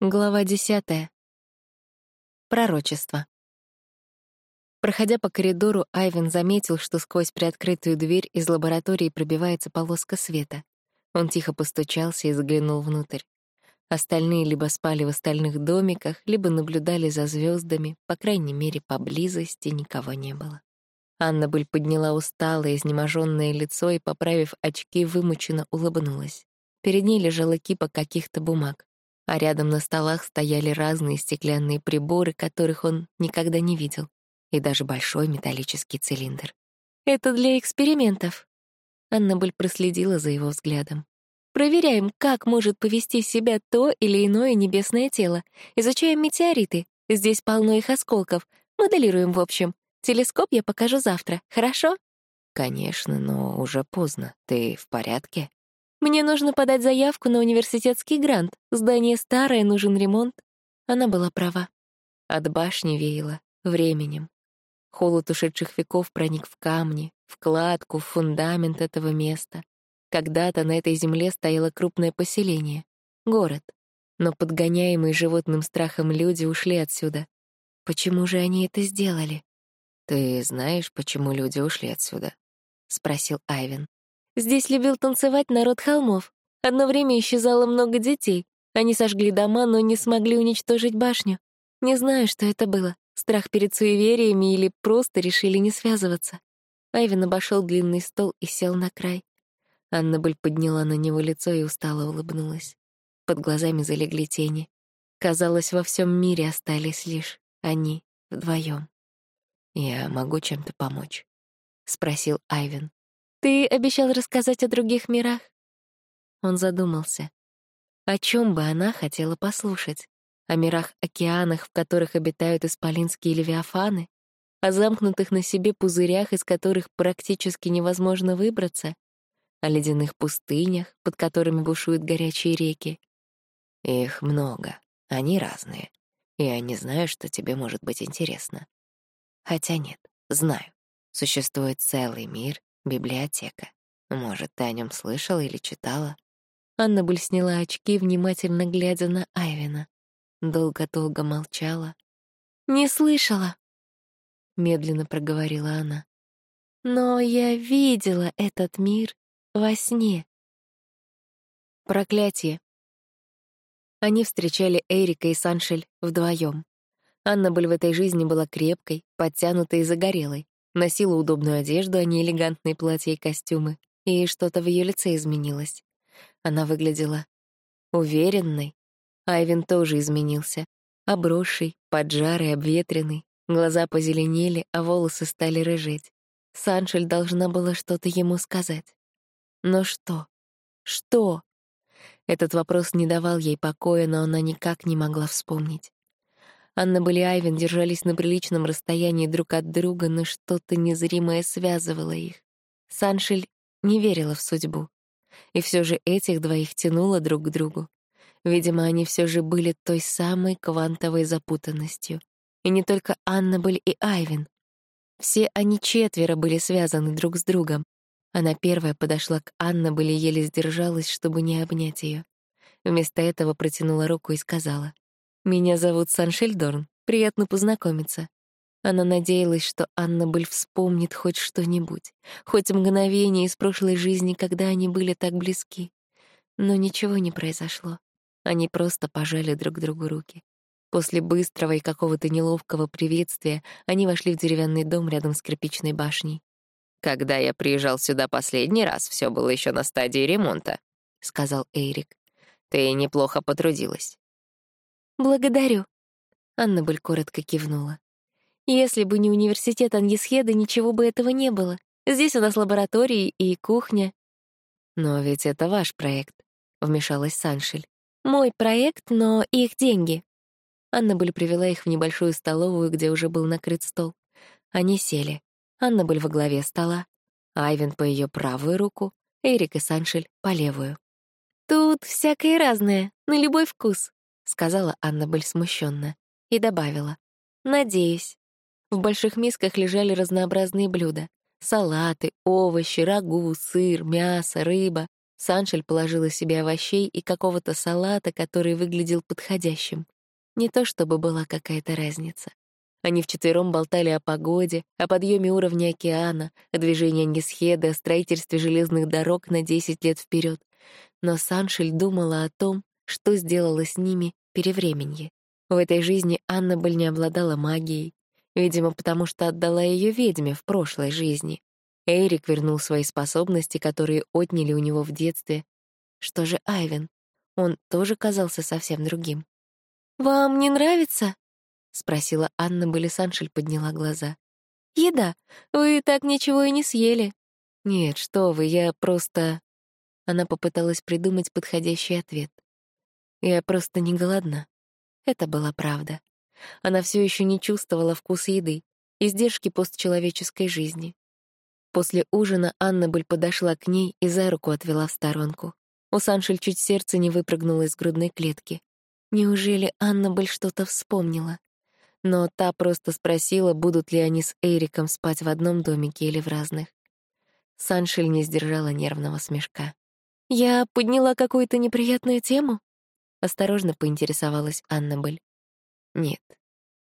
Глава десятая. Пророчество. Проходя по коридору, Айвен заметил, что сквозь приоткрытую дверь из лаборатории пробивается полоска света. Он тихо постучался и заглянул внутрь. Остальные либо спали в остальных домиках, либо наблюдали за звездами, по крайней мере, поблизости никого не было. Аннабель подняла усталое, изнеможенное лицо и, поправив очки, вымученно улыбнулась. Перед ней лежала кипа каких-то бумаг а рядом на столах стояли разные стеклянные приборы, которых он никогда не видел, и даже большой металлический цилиндр. «Это для экспериментов». Аннабель проследила за его взглядом. «Проверяем, как может повести себя то или иное небесное тело. Изучаем метеориты. Здесь полно их осколков. Моделируем, в общем. Телескоп я покажу завтра, хорошо?» «Конечно, но уже поздно. Ты в порядке?» Мне нужно подать заявку на университетский грант. Здание старое, нужен ремонт. Она была права. От башни веяло временем. Холод ушедших веков проник в камни, в кладку, в фундамент этого места. Когда-то на этой земле стояло крупное поселение — город. Но подгоняемые животным страхом люди ушли отсюда. Почему же они это сделали? «Ты знаешь, почему люди ушли отсюда?» — спросил Айвен. Здесь любил танцевать народ холмов. Одно время исчезало много детей. Они сожгли дома, но не смогли уничтожить башню. Не знаю, что это было. Страх перед суевериями или просто решили не связываться. Айвен обошел длинный стол и сел на край. Аннабель подняла на него лицо и устало улыбнулась. Под глазами залегли тени. Казалось, во всем мире остались лишь они вдвоем. «Я могу чем-то помочь?» — спросил Айвен. Ты обещал рассказать о других мирах? Он задумался. О чем бы она хотела послушать? О мирах-океанах, в которых обитают исполинские левиафаны? О замкнутых на себе пузырях, из которых практически невозможно выбраться? О ледяных пустынях, под которыми бушуют горячие реки? Их много, они разные. Я не знаю, что тебе может быть интересно. Хотя нет, знаю. Существует целый мир, Библиотека. Может, ты о нем слышала или читала? Анна Буль сняла очки, внимательно глядя на Айвина. Долго-долго молчала. «Не слышала», — медленно проговорила она. «Но я видела этот мир во сне». Проклятие. Они встречали Эрика и Саншель вдвоем. Анна Буль в этой жизни была крепкой, подтянутой и загорелой. Носила удобную одежду, а не элегантные платья и костюмы. И что-то в ее лице изменилось. Она выглядела уверенной. Айвин тоже изменился. Обросший, поджарый, обветренный. Глаза позеленели, а волосы стали рыжеть. Саншель должна была что-то ему сказать. Но что? Что? Этот вопрос не давал ей покоя, но она никак не могла вспомнить. Анна и Айвен держались на приличном расстоянии друг от друга, но что-то незримое связывало их. Саншель не верила в судьбу. И все же этих двоих тянуло друг к другу. Видимо, они все же были той самой квантовой запутанностью. И не только Аннабель и Айвен. Все они четверо были связаны друг с другом. Она первая подошла к Аннабель и еле сдержалась, чтобы не обнять ее. Вместо этого протянула руку и сказала. «Меня зовут Саншельдорн. Приятно познакомиться». Она надеялась, что Анна Быль вспомнит хоть что-нибудь, хоть мгновение из прошлой жизни, когда они были так близки. Но ничего не произошло. Они просто пожали друг другу руки. После быстрого и какого-то неловкого приветствия они вошли в деревянный дом рядом с кирпичной башней. «Когда я приезжал сюда последний раз, все было еще на стадии ремонта», — сказал Эрик. «Ты неплохо потрудилась. «Благодарю», — Анна Быль коротко кивнула. «Если бы не университет Аньесхеда, ничего бы этого не было. Здесь у нас лаборатории и кухня». «Но ведь это ваш проект», — вмешалась Саншель. «Мой проект, но их деньги». Анна Быль привела их в небольшую столовую, где уже был накрыт стол. Они сели. Анна Быль во главе стола, Айвен по ее правую руку, Эрик и Саншель — по левую. «Тут всякое разное, на любой вкус», сказала Аннабель смущенно и добавила. «Надеюсь». В больших мисках лежали разнообразные блюда. Салаты, овощи, рагу, сыр, мясо, рыба. Саншель положила себе овощей и какого-то салата, который выглядел подходящим. Не то чтобы была какая-то разница. Они вчетвером болтали о погоде, о подъеме уровня океана, о движении Несхеды, о строительстве железных дорог на 10 лет вперед. Но Саншель думала о том, что сделала с ними перевременье. В этой жизни Анна Бель не обладала магией, видимо, потому что отдала ее ведьме в прошлой жизни. Эрик вернул свои способности, которые отняли у него в детстве. Что же Айвен? Он тоже казался совсем другим. «Вам не нравится?» — спросила Анна Белисаншель, подняла глаза. «Еда. Вы так ничего и не съели». «Нет, что вы, я просто...» Она попыталась придумать подходящий ответ. «Я просто не голодна». Это была правда. Она все еще не чувствовала вкус еды, издержки постчеловеческой жизни. После ужина Аннабель подошла к ней и за руку отвела в сторонку. У Саншель чуть сердце не выпрыгнуло из грудной клетки. Неужели Аннабель что-то вспомнила? но та просто спросила, будут ли они с Эриком спать в одном домике или в разных. Саншель не сдержала нервного смешка. «Я подняла какую-то неприятную тему?» — осторожно поинтересовалась Аннабель. «Нет.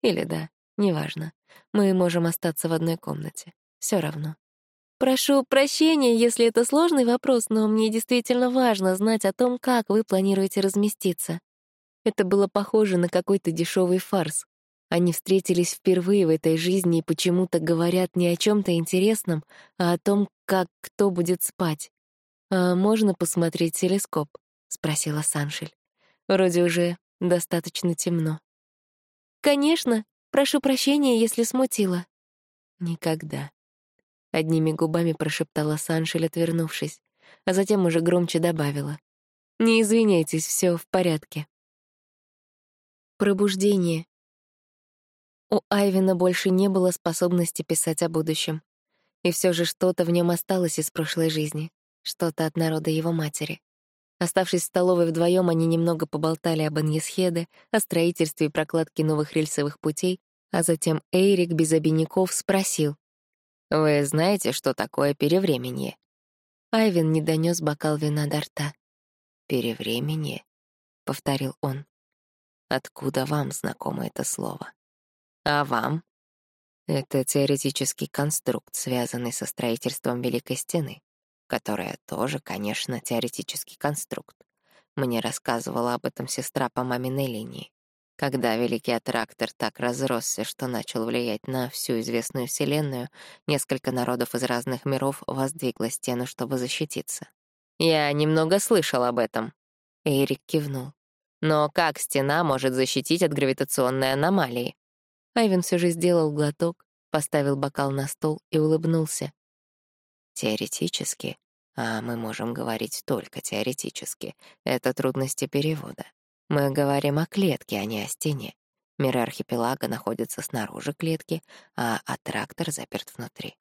Или да, неважно. Мы можем остаться в одной комнате. Все равно». «Прошу прощения, если это сложный вопрос, но мне действительно важно знать о том, как вы планируете разместиться». Это было похоже на какой-то дешевый фарс, они встретились впервые в этой жизни и почему-то говорят не о чем то интересном, а о том, как кто будет спать. «А можно посмотреть телескоп?» — спросила Саншель. «Вроде уже достаточно темно». «Конечно. Прошу прощения, если смутила». «Никогда». Одними губами прошептала Саншель, отвернувшись, а затем уже громче добавила. «Не извиняйтесь, все в порядке». Пробуждение. У Айвина больше не было способности писать о будущем. И все же что-то в нем осталось из прошлой жизни, что-то от народа его матери. Оставшись в столовой вдвоем, они немного поболтали об Аньесхеде, о строительстве и прокладке новых рельсовых путей, а затем Эйрик без обиняков спросил. «Вы знаете, что такое перевременье?» Айвин не донес бокал вина до рта. «Перевременье?» — повторил он. «Откуда вам знакомо это слово?» А вам? Это теоретический конструкт, связанный со строительством Великой Стены, которая тоже, конечно, теоретический конструкт. Мне рассказывала об этом сестра по маминой линии. Когда Великий Аттрактор так разросся, что начал влиять на всю известную Вселенную, несколько народов из разных миров воздвигло стену, чтобы защититься. «Я немного слышал об этом», — Эрик кивнул. «Но как стена может защитить от гравитационной аномалии? Айвен все же сделал глоток, поставил бокал на стол и улыбнулся. Теоретически, а мы можем говорить только теоретически, это трудности перевода. Мы говорим о клетке, а не о стене. Миры архипелага находятся снаружи клетки, а аттрактор заперт внутри.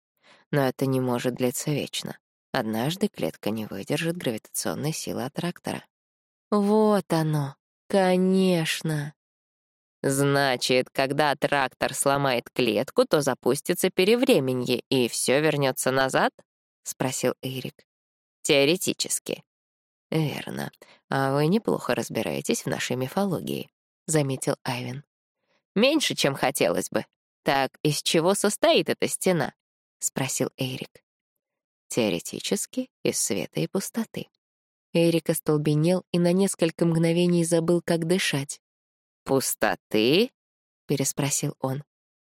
Но это не может длиться вечно. Однажды клетка не выдержит гравитационной силы аттрактора. Вот оно, конечно. Значит, когда трактор сломает клетку, то запустится перевременье, и все вернется назад? Спросил Эрик. Теоретически. Верно. А вы неплохо разбираетесь в нашей мифологии, заметил Айвен. Меньше, чем хотелось бы. Так из чего состоит эта стена? спросил Эрик. Теоретически из света и пустоты. Эрик остолбенел и на несколько мгновений забыл, как дышать. «Пустоты?» — переспросил он.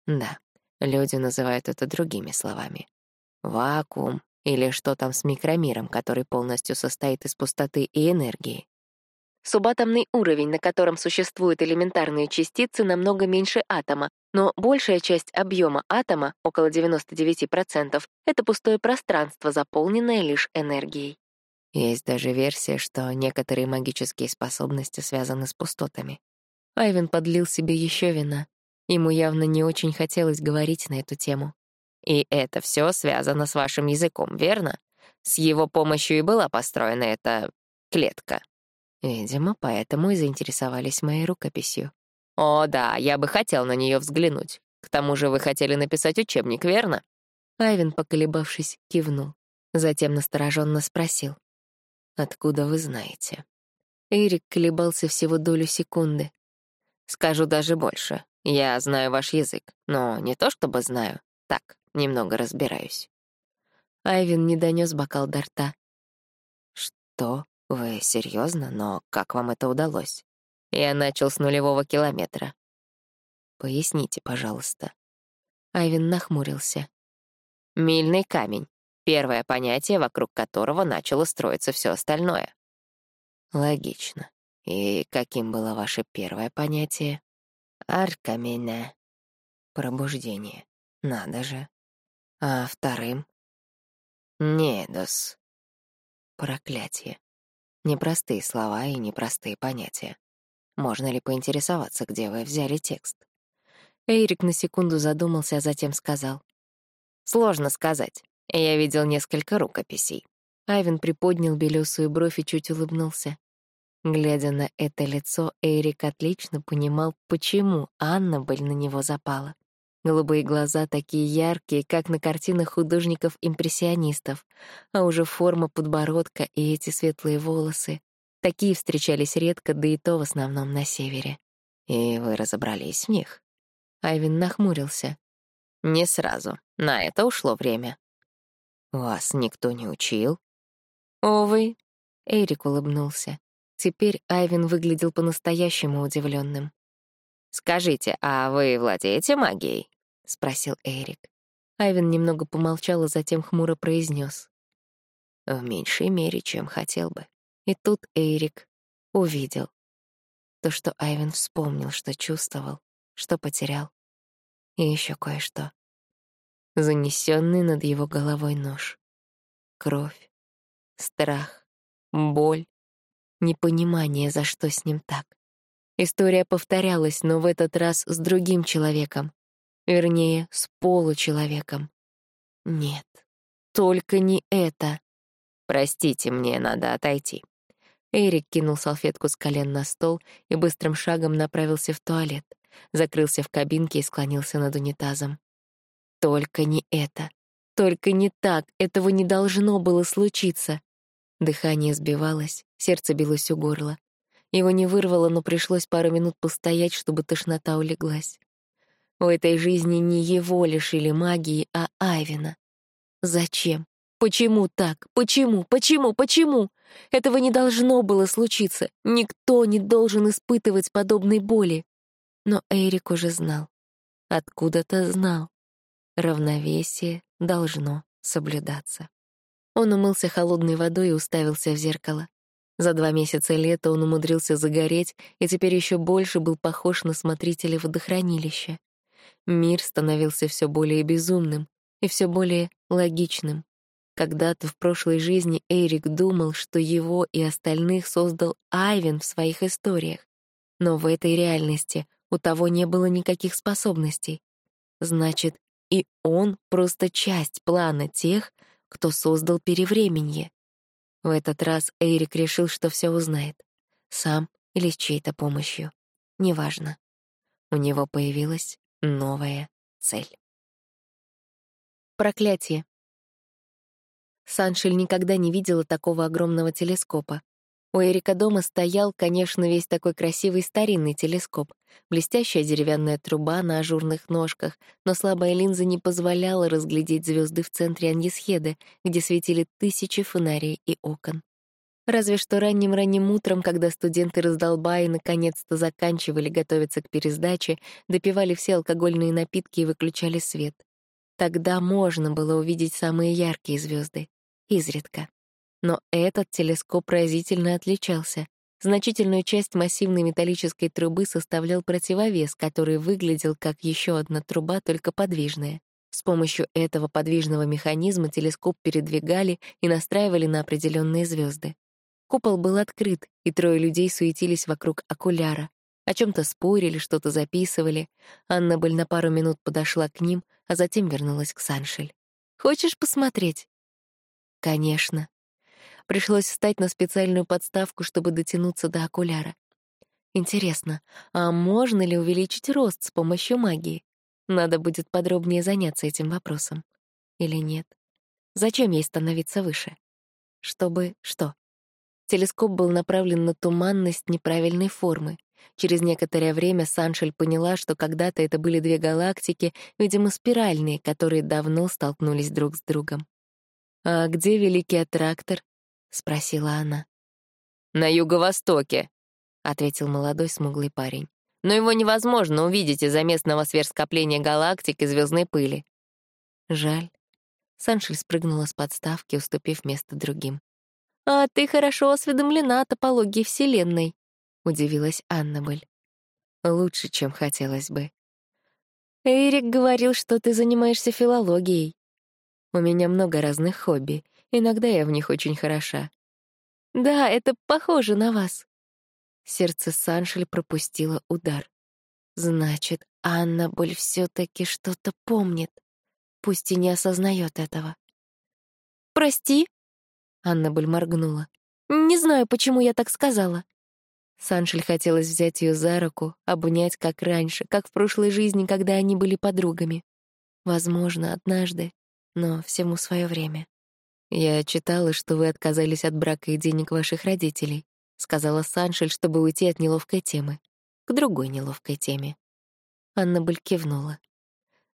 «Да, люди называют это другими словами. Вакуум или что там с микромиром, который полностью состоит из пустоты и энергии. Субатомный уровень, на котором существуют элементарные частицы, намного меньше атома, но большая часть объема атома, около 99%, это пустое пространство, заполненное лишь энергией. Есть даже версия, что некоторые магические способности связаны с пустотами. Айвен подлил себе еще вина. Ему явно не очень хотелось говорить на эту тему. «И это все связано с вашим языком, верно? С его помощью и была построена эта клетка». Видимо, поэтому и заинтересовались моей рукописью. «О, да, я бы хотел на нее взглянуть. К тому же вы хотели написать учебник, верно?» Айвен, поколебавшись, кивнул. Затем настороженно спросил. Откуда вы знаете? Эрик колебался всего долю секунды. Скажу даже больше. Я знаю ваш язык, но не то чтобы знаю. Так, немного разбираюсь. Айвин не донес бокал до рта. Что? Вы серьезно? Но как вам это удалось? Я начал с нулевого километра. Поясните, пожалуйста. Айвин нахмурился. Мильный камень. Первое понятие, вокруг которого начало строиться все остальное. Логично. И каким было ваше первое понятие? Аркамина. Пробуждение. Надо же. А вторым? Недос. Проклятие. Непростые слова и непростые понятия. Можно ли поинтересоваться, где вы взяли текст? Эрик на секунду задумался, а затем сказал. «Сложно сказать. Я видел несколько рукописей». Айвен приподнял белесую бровь и чуть улыбнулся. Глядя на это лицо, Эрик отлично понимал, почему Анна Бель на него запала. Голубые глаза такие яркие, как на картинах художников-импрессионистов, а уже форма подбородка и эти светлые волосы. Такие встречались редко, да и то в основном на севере. И вы разобрались в них? Айвин нахмурился. Не сразу. На это ушло время. Вас никто не учил? Увы. Эрик улыбнулся. Теперь Айвин выглядел по-настоящему удивленным. «Скажите, а вы владеете магией?» — спросил Эрик. Айвин немного помолчал, а затем хмуро произнес: «В меньшей мере, чем хотел бы». И тут Эрик увидел то, что Айвин вспомнил, что чувствовал, что потерял, и еще кое-что. Занесенный над его головой нож. Кровь, страх, боль, непонимание, за что с ним так. История повторялась, но в этот раз с другим человеком. Вернее, с получеловеком. Нет, только не это. Простите, мне надо отойти. Эрик кинул салфетку с колен на стол и быстрым шагом направился в туалет, закрылся в кабинке и склонился над унитазом. Только не это. Только не так. Этого не должно было случиться. Дыхание сбивалось, сердце билось у горла. Его не вырвало, но пришлось пару минут постоять, чтобы тошнота улеглась. В этой жизни не его лишили магии, а Айвина. Зачем? Почему так? Почему? Почему? Почему? Этого не должно было случиться. Никто не должен испытывать подобной боли. Но Эрик уже знал. Откуда-то знал. Равновесие должно соблюдаться. Он умылся холодной водой и уставился в зеркало. За два месяца лета он умудрился загореть и теперь еще больше был похож на смотрителя водохранилища. Мир становился все более безумным и все более логичным. Когда-то в прошлой жизни Эрик думал, что его и остальных создал Айвен в своих историях. Но в этой реальности у того не было никаких способностей. Значит, и он просто часть плана тех, кто создал перевременье. В этот раз Эрик решил, что все узнает. Сам или с чьей-то помощью. Неважно. У него появилась новая цель. Проклятие. Саншель никогда не видела такого огромного телескопа. У Эрика дома стоял, конечно, весь такой красивый старинный телескоп, блестящая деревянная труба на ажурных ножках, но слабая линза не позволяла разглядеть звезды в центре Аньесхеды, где светили тысячи фонарей и окон. Разве что ранним-ранним утром, когда студенты раздолбаи наконец-то заканчивали готовиться к пересдаче, допивали все алкогольные напитки и выключали свет. Тогда можно было увидеть самые яркие звезды. Изредка. Но этот телескоп разительно отличался. Значительную часть массивной металлической трубы составлял противовес, который выглядел как еще одна труба, только подвижная. С помощью этого подвижного механизма телескоп передвигали и настраивали на определенные звезды. Купол был открыт, и трое людей суетились вокруг окуляра. О чем то спорили, что-то записывали. Анна Бель на пару минут подошла к ним, а затем вернулась к Саншель. «Хочешь посмотреть?» «Конечно», Пришлось встать на специальную подставку, чтобы дотянуться до окуляра. Интересно, а можно ли увеличить рост с помощью магии? Надо будет подробнее заняться этим вопросом. Или нет? Зачем ей становиться выше? Чтобы что? Телескоп был направлен на туманность неправильной формы. Через некоторое время Саншель поняла, что когда-то это были две галактики, видимо, спиральные, которые давно столкнулись друг с другом. «А где Великий Аттрактор?» — спросила она. «На юго-востоке», — ответил молодой смуглый парень. «Но его невозможно увидеть из-за местного сверхскопления галактик и звездной пыли». «Жаль». Саншель спрыгнула с подставки, уступив место другим. «А ты хорошо осведомлена о топологии Вселенной», — удивилась Аннабель. «Лучше, чем хотелось бы». «Эрик говорил, что ты занимаешься филологией. У меня много разных хобби, иногда я в них очень хороша. Да, это похоже на вас». Сердце Саншель пропустило удар. «Значит, Аннабель все таки что-то помнит, пусть и не осознает этого». «Прости», Аннабель моргнула. «Не знаю, почему я так сказала». Саншель хотелось взять ее за руку, обнять, как раньше, как в прошлой жизни, когда они были подругами. Возможно, однажды, но всему свое время. «Я читала, что вы отказались от брака и денег ваших родителей», — сказала Саншель, чтобы уйти от неловкой темы. К другой неловкой теме. Аннабель кивнула.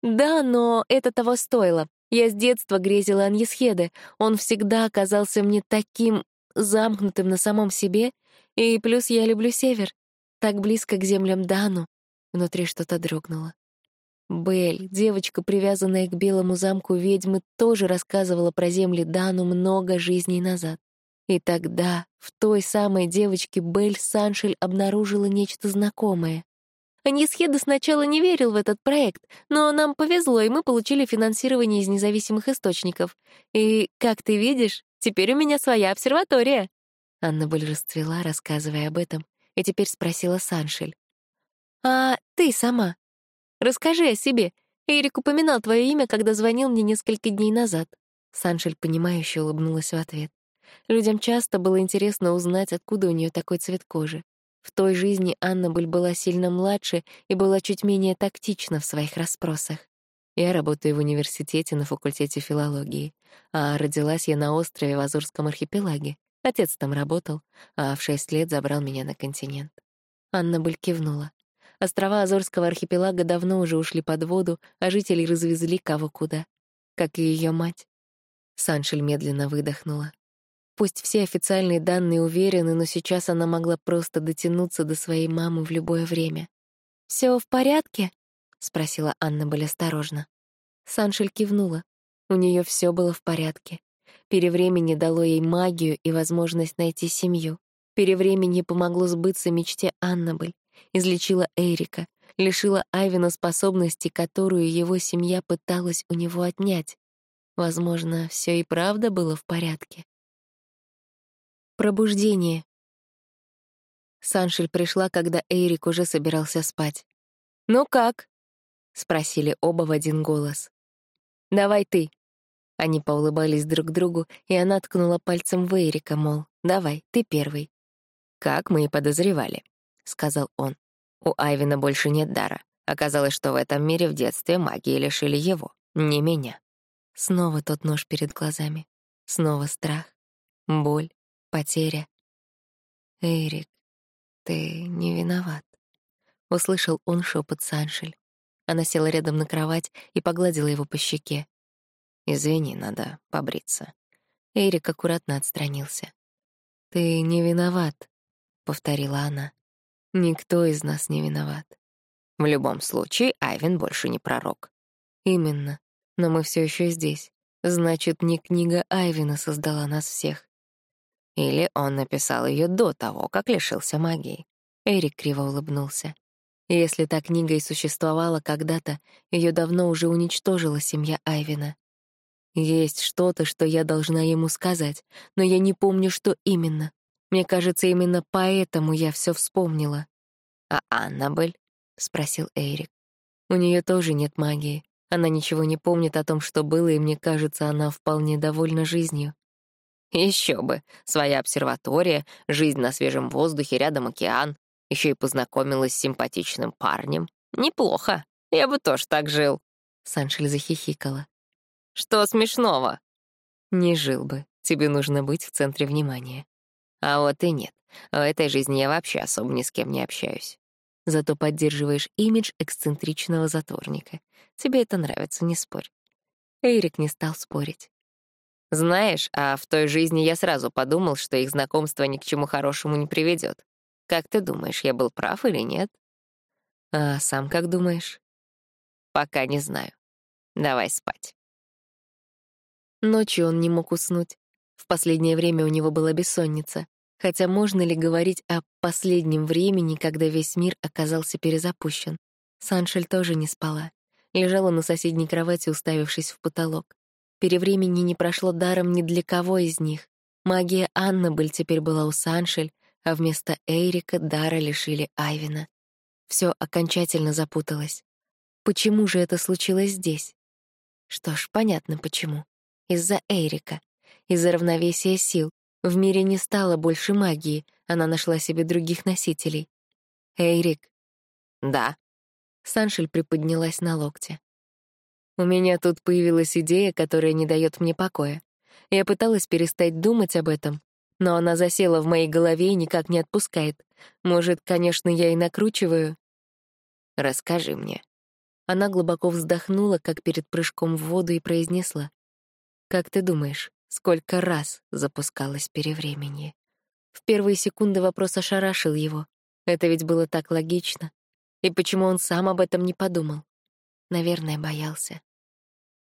«Да, но это того стоило. Я с детства грезила Аньесхеде. Он всегда оказался мне таким замкнутым на самом себе. И плюс я люблю север. Так близко к землям Дану. Внутри что-то дрогнуло. Белль, девочка, привязанная к белому замку ведьмы, тоже рассказывала про земли Дану много жизней назад. И тогда в той самой девочке Белль Саншель обнаружила нечто знакомое. Анисхеда сначала не верил в этот проект, но нам повезло, и мы получили финансирование из независимых источников. И, как ты видишь, теперь у меня своя обсерватория». Анна Боль расцвела, рассказывая об этом, и теперь спросила Саншель. «А ты сама? Расскажи о себе. Эрик упоминал твое имя, когда звонил мне несколько дней назад». Саншель, понимающе улыбнулась в ответ. Людям часто было интересно узнать, откуда у нее такой цвет кожи. В той жизни Аннабель была сильно младше и была чуть менее тактична в своих расспросах. Я работаю в университете на факультете филологии, а родилась я на острове в Азорском архипелаге. Отец там работал, а в шесть лет забрал меня на континент. Аннабель кивнула. Острова Азорского архипелага давно уже ушли под воду, а жители развезли кого куда. Как и ее мать. Саншель медленно выдохнула. Пусть все официальные данные уверены, но сейчас она могла просто дотянуться до своей мамы в любое время. Все в порядке?» — спросила Анна Бель осторожно. Саншель кивнула. У нее все было в порядке. Перевремени дало ей магию и возможность найти семью. Перевремени помогло сбыться мечте Аннабель, излечила Эрика, лишила Айвина способности, которую его семья пыталась у него отнять. Возможно, все и правда было в порядке. Пробуждение. Саншель пришла, когда Эйрик уже собирался спать. «Ну как?» — спросили оба в один голос. «Давай ты». Они поулыбались друг другу, и она ткнула пальцем в Эйрика, мол, «Давай, ты первый». «Как мы и подозревали», — сказал он. «У Айвина больше нет дара. Оказалось, что в этом мире в детстве магии лишили его, не меня». Снова тот нож перед глазами. Снова страх, боль, потеря. «Эрик, ты не виноват», — услышал он шепот Саншель. Она села рядом на кровать и погладила его по щеке. «Извини, надо побриться». Эрик аккуратно отстранился. «Ты не виноват», — повторила она. «Никто из нас не виноват». «В любом случае, Айвен больше не пророк». «Именно. Но мы все еще здесь. Значит, не книга Айвина создала нас всех. Или он написал ее до того, как лишился магии. Эрик криво улыбнулся. Если та книга и существовала когда-то, ее давно уже уничтожила семья Айвина. Есть что-то, что я должна ему сказать, но я не помню, что именно. Мне кажется, именно поэтому я все вспомнила. «А Аннабель?» — спросил Эрик. «У нее тоже нет магии. Она ничего не помнит о том, что было, и мне кажется, она вполне довольна жизнью. Еще бы. Своя обсерватория, жизнь на свежем воздухе, рядом океан. Еще и познакомилась с симпатичным парнем. Неплохо. Я бы тоже так жил. Саншель захихикала. Что смешного? Не жил бы. Тебе нужно быть в центре внимания. А вот и нет. В этой жизни я вообще особо ни с кем не общаюсь. Зато поддерживаешь имидж эксцентричного затворника. Тебе это нравится, не спорь. Эрик не стал спорить. Знаешь, а в той жизни я сразу подумал, что их знакомство ни к чему хорошему не приведет. Как ты думаешь, я был прав или нет? А сам как думаешь? Пока не знаю. Давай спать. Ночью он не мог уснуть. В последнее время у него была бессонница. Хотя можно ли говорить о последнем времени, когда весь мир оказался перезапущен? Саншель тоже не спала. Лежала на соседней кровати, уставившись в потолок. Перевремени не прошло даром ни для кого из них. Магия Аннабель теперь была у Саншель, а вместо Эрика дара лишили Айвина. Все окончательно запуталось. Почему же это случилось здесь? Что ж, понятно почему. Из-за Эрика. Из-за равновесия сил. В мире не стало больше магии, она нашла себе других носителей. Эрик. Да. Саншель приподнялась на локте. У меня тут появилась идея, которая не дает мне покоя. Я пыталась перестать думать об этом, но она засела в моей голове и никак не отпускает. Может, конечно, я и накручиваю. Расскажи мне. Она глубоко вздохнула, как перед прыжком в воду, и произнесла. «Как ты думаешь, сколько раз запускалось перевременье?» В первые секунды вопрос ошарашил его. Это ведь было так логично. И почему он сам об этом не подумал? Наверное, боялся.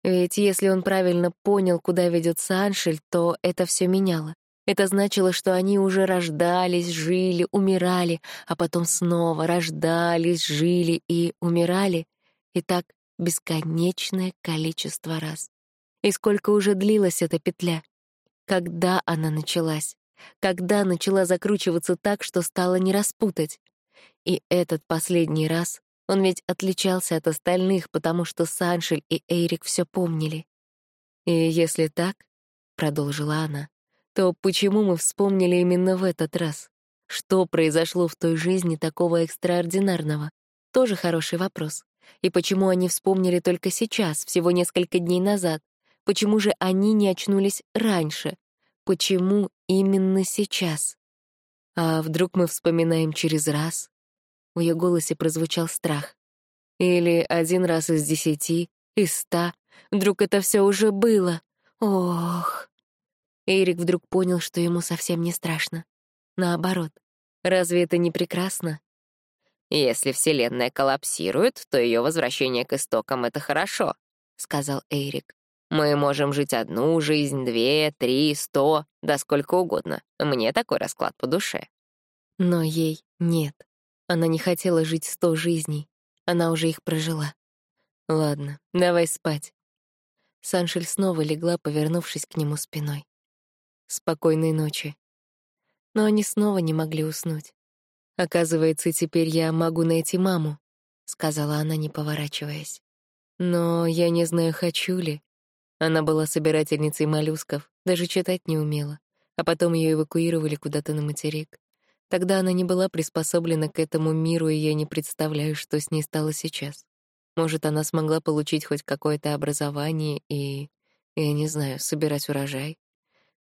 Ведь если он правильно понял, куда ведет Саншель, то это все меняло. Это значило, что они уже рождались, жили, умирали, а потом снова рождались, жили и умирали. И так бесконечное количество раз. И сколько уже длилась эта петля? Когда она началась? Когда начала закручиваться так, что стало не распутать? И этот последний раз он ведь отличался от остальных, потому что Саншель и Эйрик все помнили. «И если так», — продолжила она, — «то почему мы вспомнили именно в этот раз? Что произошло в той жизни такого экстраординарного? Тоже хороший вопрос. И почему они вспомнили только сейчас, всего несколько дней назад? Почему же они не очнулись раньше? Почему именно сейчас? А вдруг мы вспоминаем через раз, в ее голосе прозвучал страх. Или один раз из десяти, из ста. Вдруг это все уже было. Ох. Эрик вдруг понял, что ему совсем не страшно. Наоборот. Разве это не прекрасно? «Если Вселенная коллапсирует, то ее возвращение к истокам — это хорошо», — сказал Эрик. «Мы можем жить одну жизнь, две, три, сто, да сколько угодно. Мне такой расклад по душе». Но ей нет. Она не хотела жить сто жизней. Она уже их прожила. Ладно, давай спать. Саншель снова легла, повернувшись к нему спиной. Спокойной ночи. Но они снова не могли уснуть. Оказывается, теперь я могу найти маму, сказала она, не поворачиваясь. Но я не знаю, хочу ли. Она была собирательницей моллюсков, даже читать не умела, а потом ее эвакуировали куда-то на материк. Тогда она не была приспособлена к этому миру, и я не представляю, что с ней стало сейчас. Может, она смогла получить хоть какое-то образование и, я не знаю, собирать урожай.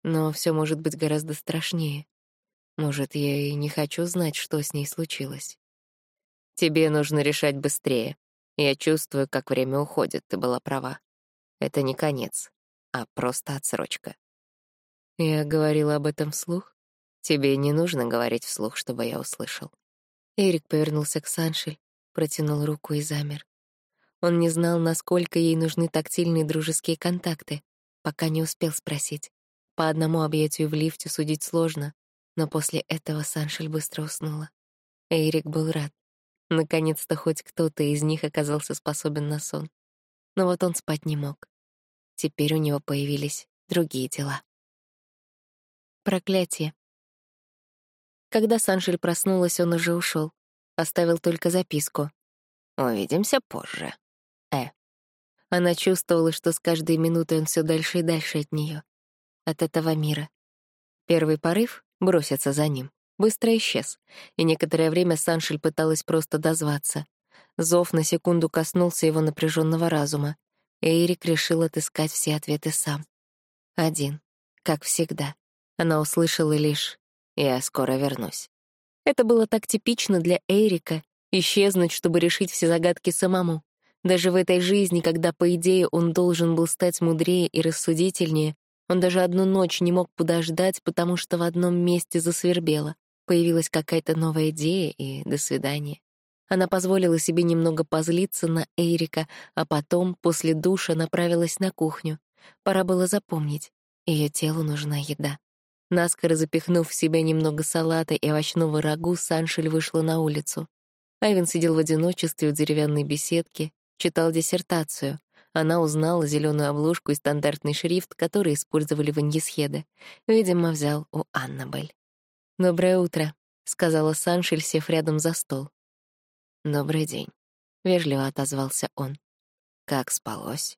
Но все может быть гораздо страшнее. Может, я и не хочу знать, что с ней случилось. Тебе нужно решать быстрее. Я чувствую, как время уходит, ты была права. Это не конец, а просто отсрочка. Я говорила об этом вслух? Тебе не нужно говорить вслух, чтобы я услышал. Эрик повернулся к Саншель, протянул руку и замер. Он не знал, насколько ей нужны тактильные дружеские контакты, пока не успел спросить. По одному объятию в лифте судить сложно, но после этого Саншель быстро уснула. Эрик был рад. Наконец-то хоть кто-то из них оказался способен на сон. Но вот он спать не мог. Теперь у него появились другие дела. Проклятие. Когда Саншель проснулась, он уже ушел. Оставил только записку. «Увидимся позже. Э». Она чувствовала, что с каждой минутой он все дальше и дальше от нее, от этого мира. Первый порыв — броситься за ним. Быстро исчез, и некоторое время Саншель пыталась просто дозваться. Зов на секунду коснулся его напряженного разума, и Эрик решил отыскать все ответы сам. Один, как всегда. Она услышала лишь Я скоро вернусь. Это было так типично для Эрика — исчезнуть, чтобы решить все загадки самому. Даже в этой жизни, когда, по идее, он должен был стать мудрее и рассудительнее, он даже одну ночь не мог подождать, потому что в одном месте засвербело. Появилась какая-то новая идея, и до свидания. Она позволила себе немного позлиться на Эрика, а потом, после душа, направилась на кухню. Пора было запомнить. Ее телу нужна еда. Наскоро запихнув в себя немного салата и овощного рагу, Саншель вышла на улицу. Айвен сидел в одиночестве у деревянной беседки, читал диссертацию. Она узнала зеленую обложку и стандартный шрифт, который использовали в Аньесхеде. Видимо, взял у Аннабель. «Доброе утро», — сказала Саншель, сев рядом за стол. «Добрый день», — вежливо отозвался он. «Как спалось?»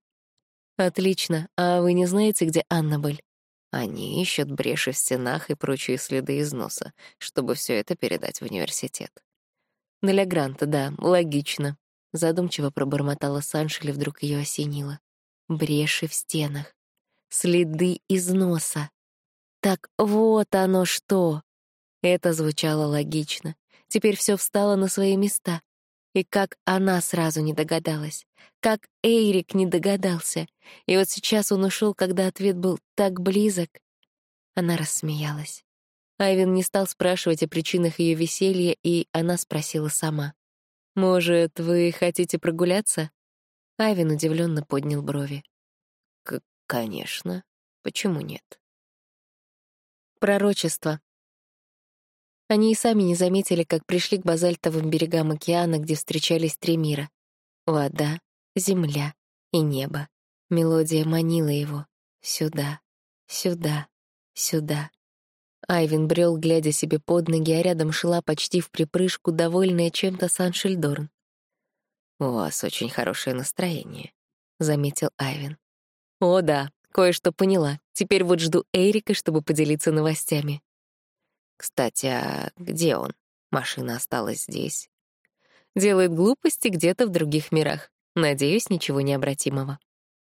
«Отлично. А вы не знаете, где Аннабель?» Они ищут бреши в стенах и прочие следы износа, чтобы все это передать в университет. Для гранта, да, логично. Задумчиво пробормотала Саншель, и вдруг ее осенило. Бреши в стенах. Следы износа. Так вот оно что! Это звучало логично. Теперь все встало на свои места. И как она сразу не догадалась. Как Эйрик не догадался. И вот сейчас он ушел, когда ответ был так близок. Она рассмеялась. Айвен не стал спрашивать о причинах ее веселья, и она спросила сама. «Может, вы хотите прогуляться?» Айвен удивленно поднял брови. «Конечно. Почему нет?» Пророчество. Они и сами не заметили, как пришли к базальтовым берегам океана, где встречались три мира. Вода, земля и небо. Мелодия манила его. Сюда, сюда, сюда. Айвин брел, глядя себе под ноги, а рядом шла почти в припрыжку, довольная чем-то Саншельдорн. «У вас очень хорошее настроение», — заметил Айвин. «О, да, кое-что поняла. Теперь вот жду Эрика, чтобы поделиться новостями». «Кстати, а где он? Машина осталась здесь». «Делает глупости где-то в других мирах. Надеюсь, ничего необратимого».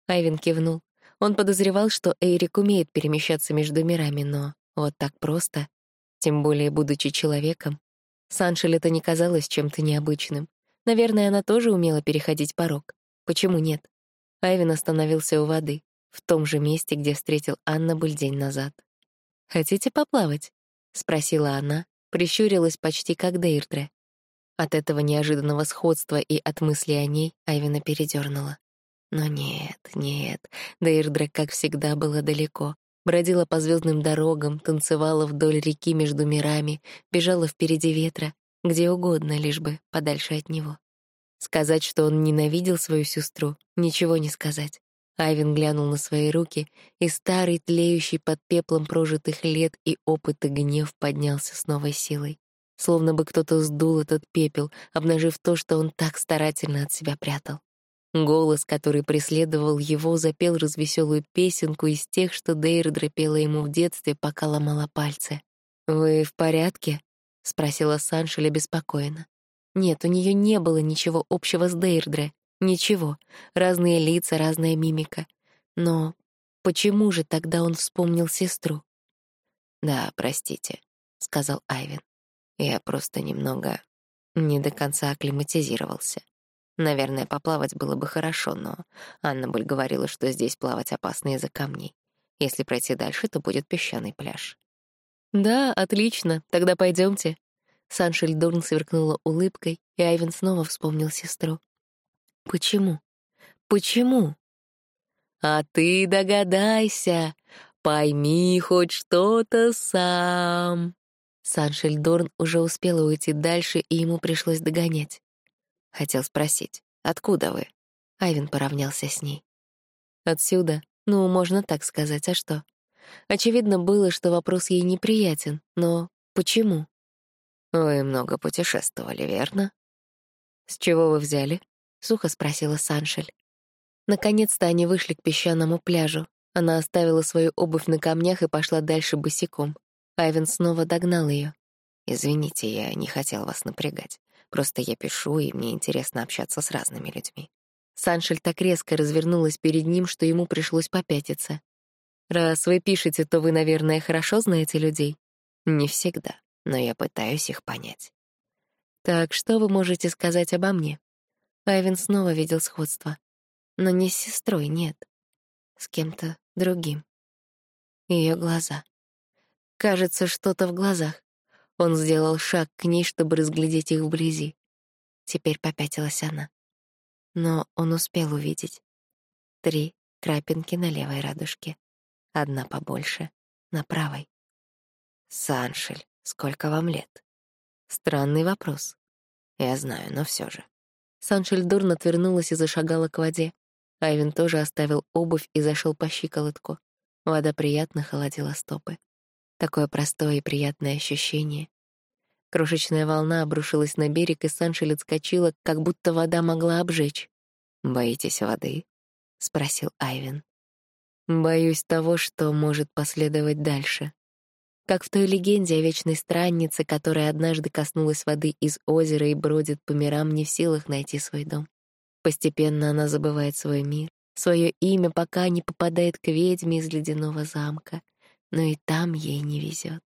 Айвин кивнул. Он подозревал, что Эрик умеет перемещаться между мирами, но вот так просто, тем более будучи человеком. Саншель это не казалось чем-то необычным. Наверное, она тоже умела переходить порог. Почему нет? Айвин остановился у воды, в том же месте, где встретил Аннабель день назад. «Хотите поплавать?» — спросила она, прищурилась почти как Дейрдре. От этого неожиданного сходства и от мысли о ней Айвина передернула. Но нет, нет, Дейрдре, как всегда, было далеко, бродила по звездным дорогам, танцевала вдоль реки между мирами, бежала впереди ветра, где угодно, лишь бы подальше от него. Сказать, что он ненавидел свою сестру, ничего не сказать. Айвин глянул на свои руки, и старый, тлеющий под пеплом прожитых лет и опыта гнев поднялся с новой силой. Словно бы кто-то сдул этот пепел, обнажив то, что он так старательно от себя прятал. Голос, который преследовал его, запел развеселую песенку из тех, что Дейрдра пела ему в детстве, пока ломала пальцы. «Вы в порядке?» — спросила Саншеля беспокойно. Нет, у нее не было ничего общего с Дейрдре. Ничего. Разные лица, разная мимика. Но почему же тогда он вспомнил сестру? «Да, простите», — сказал Айвен. «Я просто немного не до конца акклиматизировался. Наверное, поплавать было бы хорошо, но Анна Буль говорила, что здесь плавать опасно из-за камней. Если пройти дальше, то будет песчаный пляж. «Да, отлично, тогда пойдемте. Саншельдорн сверкнула улыбкой, и Айвен снова вспомнил сестру. «Почему? Почему?» «А ты догадайся, пойми хоть что-то сам». Саншельдорн уже успела уйти дальше, и ему пришлось догонять. Хотел спросить, откуда вы? Айвен поравнялся с ней. Отсюда, ну, можно так сказать, а что? Очевидно было, что вопрос ей неприятен, но почему? Вы много путешествовали, верно? С чего вы взяли? Сухо спросила Саншель. Наконец-то они вышли к песчаному пляжу. Она оставила свою обувь на камнях и пошла дальше босиком. Айвен снова догнал ее. «Извините, я не хотел вас напрягать. Просто я пишу, и мне интересно общаться с разными людьми». Саншель так резко развернулась перед ним, что ему пришлось попятиться. «Раз вы пишете, то вы, наверное, хорошо знаете людей?» Не всегда, но я пытаюсь их понять. Так что вы можете сказать обо мне? Айвен снова видел сходство. Но не с сестрой, нет. С кем-то другим. Ее глаза. Кажется, что-то в глазах. Он сделал шаг к ней, чтобы разглядеть их вблизи. Теперь попятилась она. Но он успел увидеть. Три крапинки на левой радужке. Одна побольше, на правой. Саншель, сколько вам лет? Странный вопрос. Я знаю, но все же. Саншель дурно отвернулась и зашагала к воде. Айвен тоже оставил обувь и зашел по щиколотку. Вода приятно холодила стопы. Такое простое и приятное ощущение. Крошечная волна обрушилась на берег, и Саншель отскочила, как будто вода могла обжечь. «Боитесь воды?» — спросил Айвен. «Боюсь того, что может последовать дальше», как в той легенде о вечной страннице, которая однажды коснулась воды из озера и бродит по мирам, не в силах найти свой дом. Постепенно она забывает свой мир, свое имя, пока не попадает к ведьме из ледяного замка. Но и там ей не везет.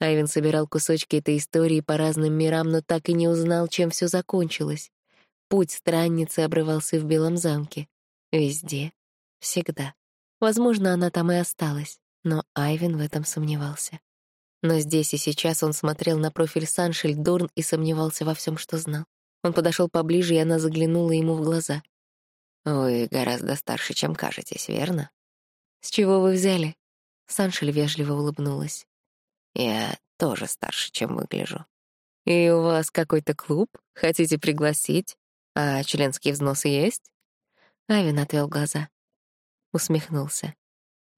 Айвен собирал кусочки этой истории по разным мирам, но так и не узнал, чем все закончилось. Путь странницы обрывался в Белом замке. Везде. Всегда. Возможно, она там и осталась, но Айвен в этом сомневался. Но здесь и сейчас он смотрел на профиль Саншель Дорн и сомневался во всем, что знал. Он подошел поближе, и она заглянула ему в глаза. «Вы гораздо старше, чем кажетесь, верно?» «С чего вы взяли?» Саншель вежливо улыбнулась. «Я тоже старше, чем выгляжу». «И у вас какой-то клуб? Хотите пригласить? А членский взнос есть?» Авин отвел глаза. Усмехнулся.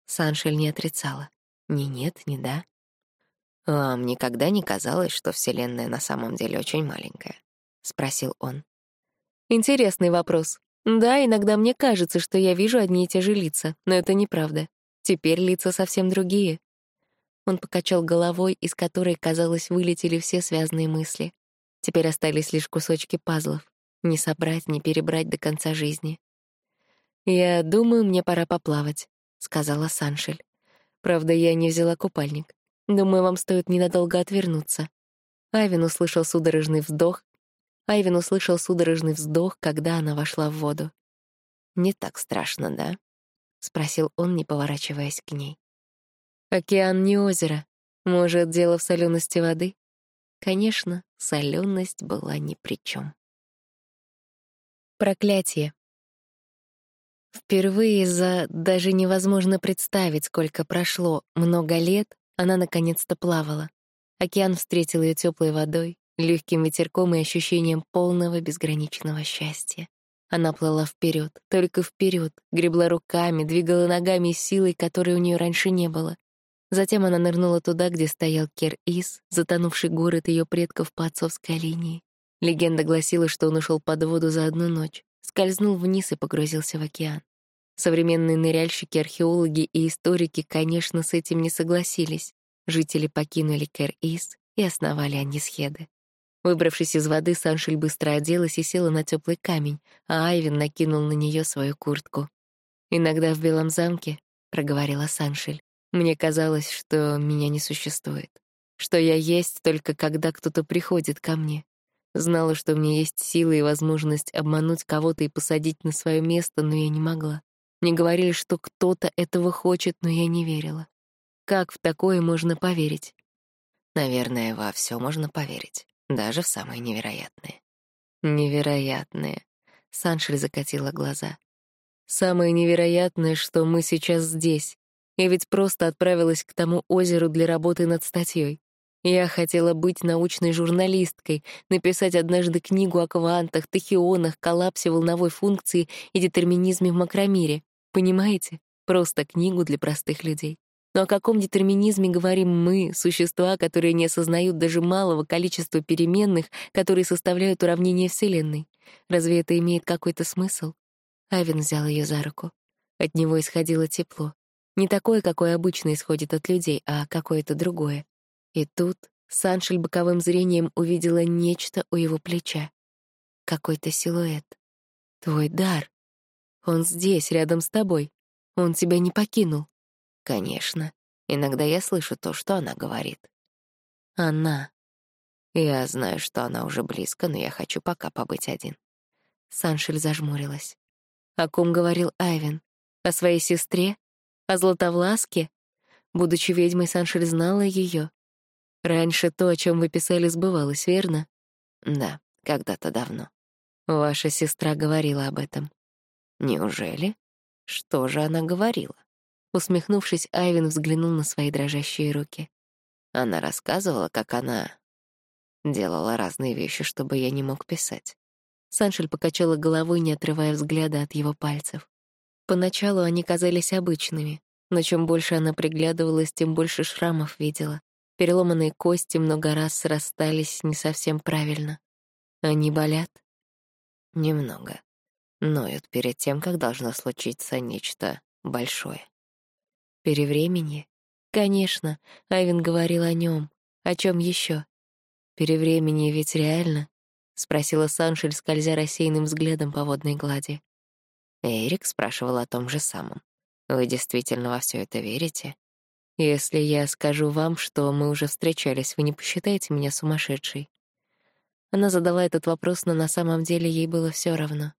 Саншель не отрицала. Ни нет, ни да. «Вам никогда не казалось, что Вселенная на самом деле очень маленькая?» — спросил он. «Интересный вопрос. Да, иногда мне кажется, что я вижу одни и те же лица, но это неправда. Теперь лица совсем другие». Он покачал головой, из которой, казалось, вылетели все связанные мысли. Теперь остались лишь кусочки пазлов. Не собрать, не перебрать до конца жизни. «Я думаю, мне пора поплавать», — сказала Саншель. «Правда, я не взяла купальник. Думаю, вам стоит ненадолго отвернуться. Айвен услышал судорожный вздох. Айвен услышал судорожный вздох, когда она вошла в воду. «Не так страшно, да?» — спросил он, не поворачиваясь к ней. «Океан не озеро. Может, дело в солености воды?» Конечно, соленость была ни при чем. Проклятие. Впервые за даже невозможно представить, сколько прошло, много лет, она наконец-то плавала. Океан встретил ее теплой водой, легким ветерком и ощущением полного безграничного счастья. Она плыла вперед, только вперед, гребла руками, двигала ногами силой, которой у нее раньше не было. Затем она нырнула туда, где стоял Кер-Ис, затонувший город ее предков по отцовской линии. Легенда гласила, что он ушел под воду за одну ночь, скользнул вниз и погрузился в океан. Современные ныряльщики, археологи и историки, конечно, с этим не согласились. Жители покинули Кэр-Ис и основали Анисхеды. Выбравшись из воды, Саншель быстро оделась и села на теплый камень, а Айвин накинул на нее свою куртку. «Иногда в Белом замке», — проговорила Саншель, «мне казалось, что меня не существует, что я есть только когда кто-то приходит ко мне. Знала, что у меня есть силы и возможность обмануть кого-то и посадить на свое место, но я не могла. Мне говорили, что кто-то этого хочет, но я не верила. Как в такое можно поверить? Наверное, во все можно поверить, даже в самое невероятное. Невероятное. Саншель закатила глаза. Самое невероятное, что мы сейчас здесь. Я ведь просто отправилась к тому озеру для работы над статьей. Я хотела быть научной журналисткой, написать однажды книгу о квантах, тахионах, коллапсе волновой функции и детерминизме в макромире. Понимаете? Просто книгу для простых людей. Но о каком детерминизме говорим мы, существа, которые не осознают даже малого количества переменных, которые составляют уравнение Вселенной? Разве это имеет какой-то смысл? Авен взял ее за руку. От него исходило тепло. Не такое, какое обычно исходит от людей, а какое-то другое. И тут Саншель боковым зрением увидела нечто у его плеча. Какой-то силуэт. Твой дар. Он здесь, рядом с тобой. Он тебя не покинул. Конечно. Иногда я слышу то, что она говорит. Она. Я знаю, что она уже близко, но я хочу пока побыть один. Саншель зажмурилась. О ком говорил Айвен? О своей сестре? О Златовласке? Будучи ведьмой, Саншель знала ее. Раньше то, о чем вы писали, сбывалось, верно? Да, когда-то давно. Ваша сестра говорила об этом. Неужели? Что же она говорила? Усмехнувшись, Айвен взглянул на свои дрожащие руки. Она рассказывала, как она делала разные вещи, чтобы я не мог писать. Саншель покачала головой, не отрывая взгляда от его пальцев. Поначалу они казались обычными, но чем больше она приглядывалась, тем больше шрамов видела. Переломанные кости много раз срастались не совсем правильно. Они болят? Немного. Ноют перед тем, как должно случиться нечто большое. Перевременье? Конечно, Айвен говорил о нем. О чем еще? Перевременье ведь реально? спросила Саншель, скользя рассеянным взглядом по водной глади. Эрик спрашивал о том же самом. Вы действительно во все это верите? Если я скажу вам, что мы уже встречались, вы не посчитаете меня сумасшедшей? Она задала этот вопрос, но на самом деле ей было все равно.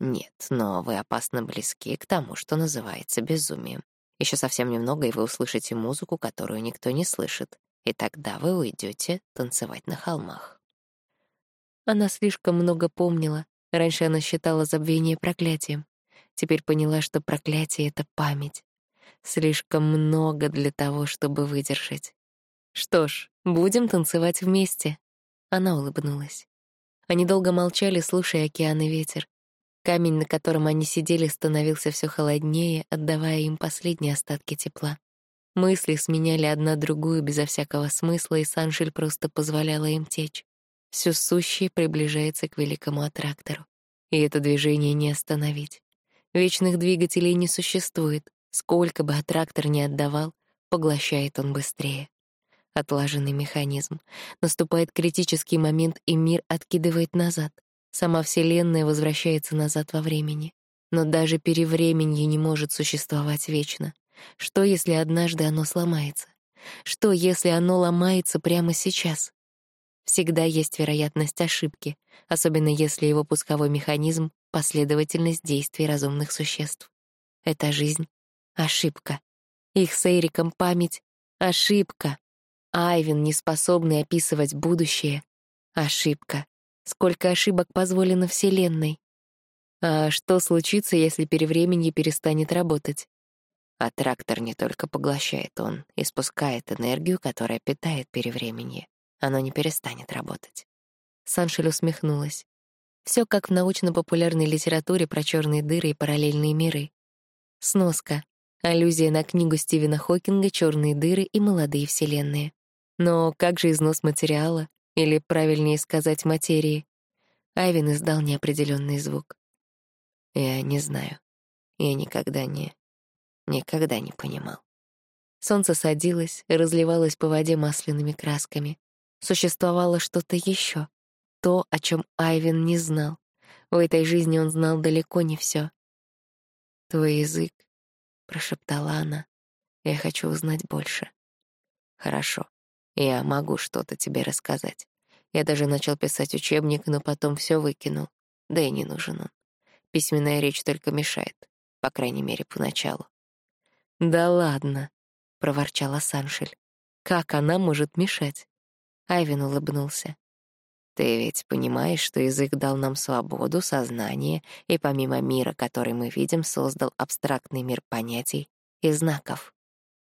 Нет, но вы опасно близки к тому, что называется безумием. Еще совсем немного, и вы услышите музыку, которую никто не слышит, и тогда вы уйдете танцевать на холмах. Она слишком много помнила. Раньше она считала забвение проклятием. Теперь поняла, что проклятие — это память. Слишком много для того, чтобы выдержать. Что ж, будем танцевать вместе. Она улыбнулась. Они долго молчали, слушая океан и ветер. Камень, на котором они сидели, становился все холоднее, отдавая им последние остатки тепла. Мысли сменяли одна другую безо всякого смысла, и Саншель просто позволяла им течь. Все сущее приближается к великому аттрактору. И это движение не остановить. Вечных двигателей не существует. Сколько бы аттрактор ни отдавал, поглощает он быстрее. Отлаженный механизм. Наступает критический момент, и мир откидывает назад. Сама Вселенная возвращается назад во времени. Но даже перевременье не может существовать вечно. Что, если однажды оно сломается? Что, если оно ломается прямо сейчас? Всегда есть вероятность ошибки, особенно если его пусковой механизм — последовательность действий разумных существ. Это жизнь — ошибка. Их с Эриком память — ошибка. Айвен, не способный описывать будущее — ошибка. Сколько ошибок позволено Вселенной? А что случится, если перевременье перестанет работать? А трактор не только поглощает, он испускает энергию, которая питает перевременье. Оно не перестанет работать. Саншель усмехнулась. Все как в научно-популярной литературе про черные дыры и параллельные миры. Сноска. Аллюзия на книгу Стивена Хокинга «Черные дыры и молодые вселенные». Но как же износ материала? Или, правильнее сказать, материи. Айвин издал неопределенный звук. Я не знаю. Я никогда не... никогда не понимал. Солнце садилось, разливалось по воде масляными красками. Существовало что-то еще, то, о чем Айвин не знал. В этой жизни он знал далеко не все. «Твой язык», — прошептала она, — «я хочу узнать больше». «Хорошо, я могу что-то тебе рассказать. Я даже начал писать учебник, но потом все выкинул. Да и не нужен он. Письменная речь только мешает, по крайней мере, поначалу. «Да ладно», — проворчала Саншель. «Как она может мешать?» Айвин улыбнулся. «Ты ведь понимаешь, что язык дал нам свободу, сознание, и помимо мира, который мы видим, создал абстрактный мир понятий и знаков.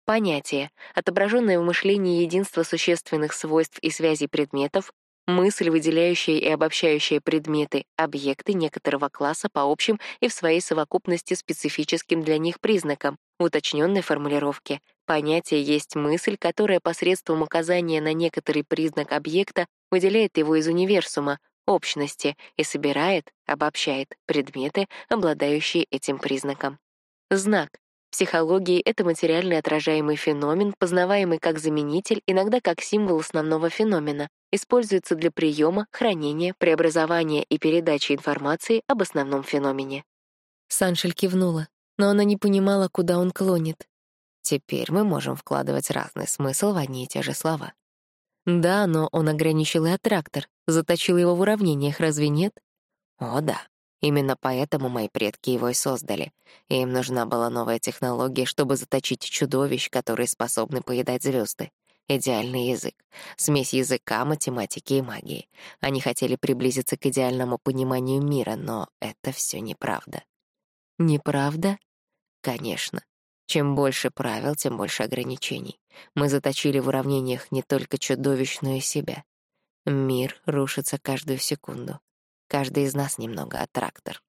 Понятие, отображенное в мышлении единство существенных свойств и связей предметов, мысль, выделяющая и обобщающая предметы, объекты некоторого класса по общим и в своей совокупности специфическим для них признакам, в уточненной формулировке. Понятие есть мысль, которая посредством указания на некоторый признак объекта выделяет его из универсума, общности, и собирает, обобщает предметы, обладающие этим признаком. Знак психологии это материальный отражаемый феномен, познаваемый как заменитель, иногда как символ основного феномена, используется для приема, хранения, преобразования и передачи информации об основном феномене. Саншель кивнула, но она не понимала, куда он клонит. Теперь мы можем вкладывать разный смысл в одни и те же слова. Да, но он ограничил и аттрактор, заточил его в уравнениях, разве нет? О, да. Именно поэтому мои предки его и создали. Им нужна была новая технология, чтобы заточить чудовищ, которые способны поедать звезды. Идеальный язык. Смесь языка, математики и магии. Они хотели приблизиться к идеальному пониманию мира, но это все неправда. Неправда? Конечно. Чем больше правил, тем больше ограничений. Мы заточили в уравнениях не только чудовищ, но и себя. Мир рушится каждую секунду. Каждый из нас немного аттрактор.